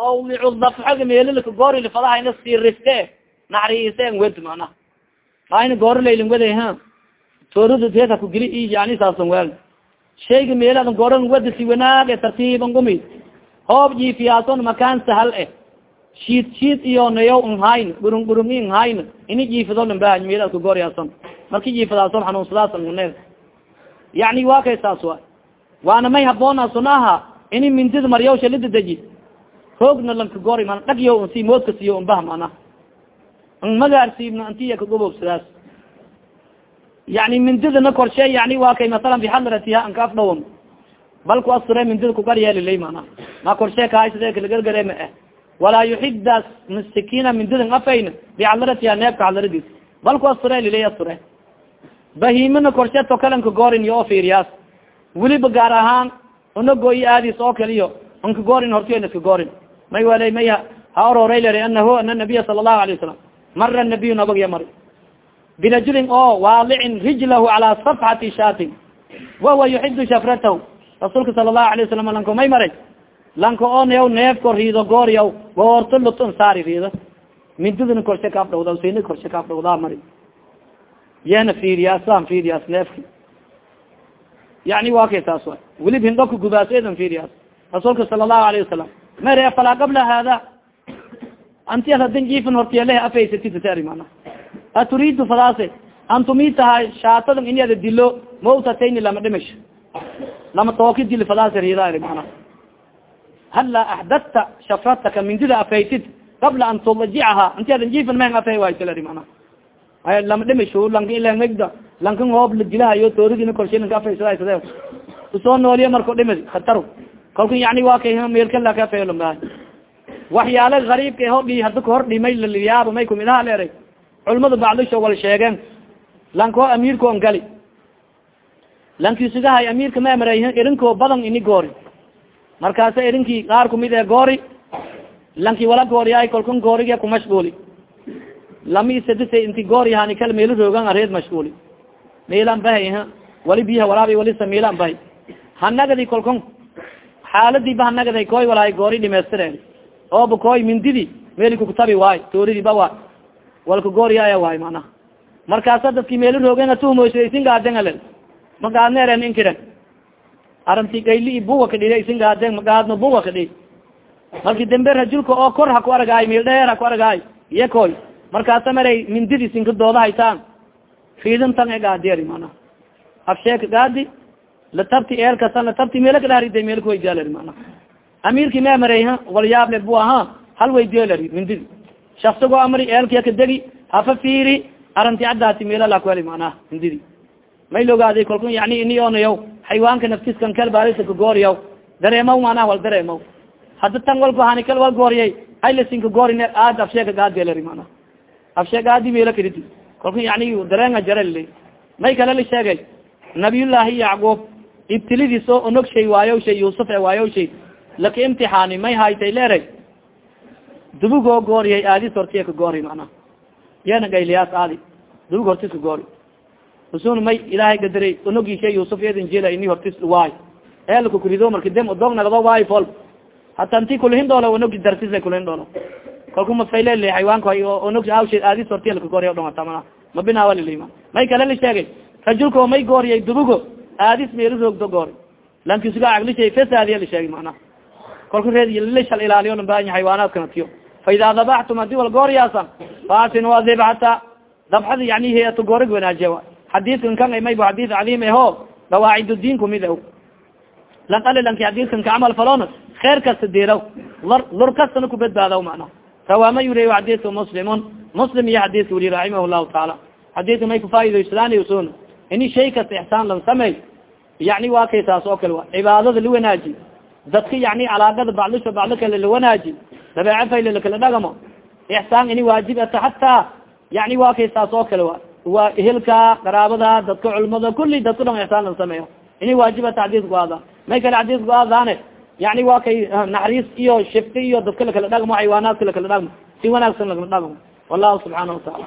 mawdicu dafxaga meelilaka goori lifadahayna sirifte naxriisen wed mana ayna goori laylin weda ha toorada teeta kugili i yani saasan wel shayga meeladan gooran weda si wanaag e tartiiban gumi. Hoob jiifiyaason makaan sahal eh. Shiid shiid iyo nayaw nhayn gurung gurungi nhayn ini jiifado lambah meelad ka gooriyaason marki jiifadaason xanuunsadaas ne yani waa kay saas wa waana may haboona sunaha ini mindida maryawsha lidadeji hoogna lanka gori man dhagyo si moodka siyo umbah mana n magaarsiibna antiya kagobobsadaas yani mindidana korshe yani waa kay masalan bixadratiha anka afdhawon bal ku asture mindida kugar yeelilay mana ma korshe kahaysade kalagargare ma eh. Walaa yuxidda sikina mindidan afayn bixadratiha neebka xadradis bal ku asture lilay asture bahimana korshe tokalanka gorin yo ofiriyaas weliba gaar ahaan unagoyi aadis oo kaliyo anka gorin hortiyo iska gorin may wala may ha. Orooray ler anahu ana nabiya sala allahu alay wasalam mara nabiyu nabagya mari birajulin oo waalicin rijlahu calaa safxati shaatin wahuwa yuxidu shafratahu. Rasuulka sala allahu alay wasalam lanko may maray lanka oo nayaw neefko riido gooryaw goorto lutun saari riido mindidana korshe kaafdhawda sina korshe kaafdhawdaa mari yeena fiiriyaasaan fiiriyaas neefki yani wa kay taas wa welib hindhoka gubaaseedan fiiriyaas rasuulka sala allahu alayh wasalam mere falaa qabla hada. Anti ad hadin jiifan hortiyaleh afaysatitari mana. Aturiidu fadaase antumi tahay shaatadan ini ada dilo. Mawtatayni lama dhimash lama tooki dili fadaase ridaari mana. Hala axdadta shafrataka mindida afaytid qabla an tudajicaha anti adan jiifan meng afay waysalari mana. Ay lama dhimash lanka ilangegda lankan hoob la dilahayo tooridina korshe lanka afaysadasade u soo nooliya marko dhimid khatar kalku yani waa kay meelkalaka afayolama waxyaala gariibka hodhi hada kahor dhimay laliyaabo may kumidaha leeray. Culamada bacdisho wal sheegeen lanko amiirko on gali. Lankisugahay amiirka ma amray irinko badan ini goori. Markaasa irinkii qaar kumid ee goori lanki wala gooriyaay kalkun gooriga kumashguuli lami sadisa inti goori hani kal meelo roogan areed mashguuli meelan bahay wali biyaha waraabi walisa meelan bahay. Hanagadi kalkun xaaladii ba hanagaday koy walaay goori dhimeystireen ooba koy mindidi meeli kukutabi waay tooridi ba waay. Walka gooriyaaya waay manaha markaasa dadki meelo roogen atuhumoysa isin gaaden ale magaadneeren inkiren aranti gayli buwa kadhi isin magaadno buwa kadhi marki dambe rajulka oo kor haku argaay meel dheer haku argaay iya koy markaasa maray mindidi isinka dooda haytaan. Fiidintan e gaadiyari afsheeka gaadi latabti eelkasan latabti meelo kadhaarida meel kuwaydiyalar mana amiirki ma maray walyaable bu aha hal waydiyolar mindidi shaksigo amri eelkia kadegi hafa fiiri aranti caddaati meelalakueli manaha mindidi may logaaday kalku yani ini onayaw xaywaanka naftiskan kal baarisa kagooriyaw dareemaw manaha wal dareemaw hadda tan walku hani kal wal gooriyay aylasinka goorin aad afsheeka gaadiyalar mana afshee gaadi meelo kadidi kalku yani dareenga jarel may kale la sheegay nabiyullaahi yacquub ibtilidiis oo onog shay waayo yuusuf e waayo shay. Imtixaani may haytay leeray. Dubugoo gooriyay aadis hortiya ka goori mana yeena gayliyaas aadi. Dubug hortis ka goori. Usun may ilaahay gadaray onogi shay yuusuf edin jela ini hortis waay. Eelaka kurido marka dem odog nagdo waay fol hata nti kulhin doolo onogi dartisa kulhin doolo kalku mafaylele xaywaanka onog awshe aadis hortiya laka gooriya dhongata mana mabinawalilima may kale sheegay rajulka may gooriyay dubugo aadis meelo roogdo goori lankisuga aglishay fasaadiya la sheegay mana kalku reed lishal ilaaliyo nabanya xaywaanaadkana tiyo. Fa idaa dabaxtum haddii wal gooriyaasan faasin adibxata dabxada yani heato goorig wanaajiya xadiidkan kan maybo xadiid cadiim eho dawaacid diin kumid o lan ali lanki xadiidkan ka camal falona kheer kasta diraw lor lor kastana kubadbaadaw mana rawaama yuriy xadiidka muslimun. Muslim iyo xadiidka wuri raximah llahu taala. Xadiidka may kufaaidaysadaan sun ini shay kasta ixsaan lan samey yani waa kay taas oo kale wa cibaadada la wanaaji dadka yani calaaqada bacdisho bacdo kale la wanaaji dabeece fayle lakala dhagamo ixsaan ini waajib ata hataa yani waa kay taas oo kale wa waa ehelka qaraabada dadka culmada kuli dadka dhon ixsaan lan sameeyo ini waajib ata xadiis ku aada may kale xadiis ku aadaane yani waa kay naxariis iyo shifti iyo dadka lakala dhagmo xaywaanaadka lakala dhagmo si wanaagsan lakala dhagmo wallahu subxaana wataala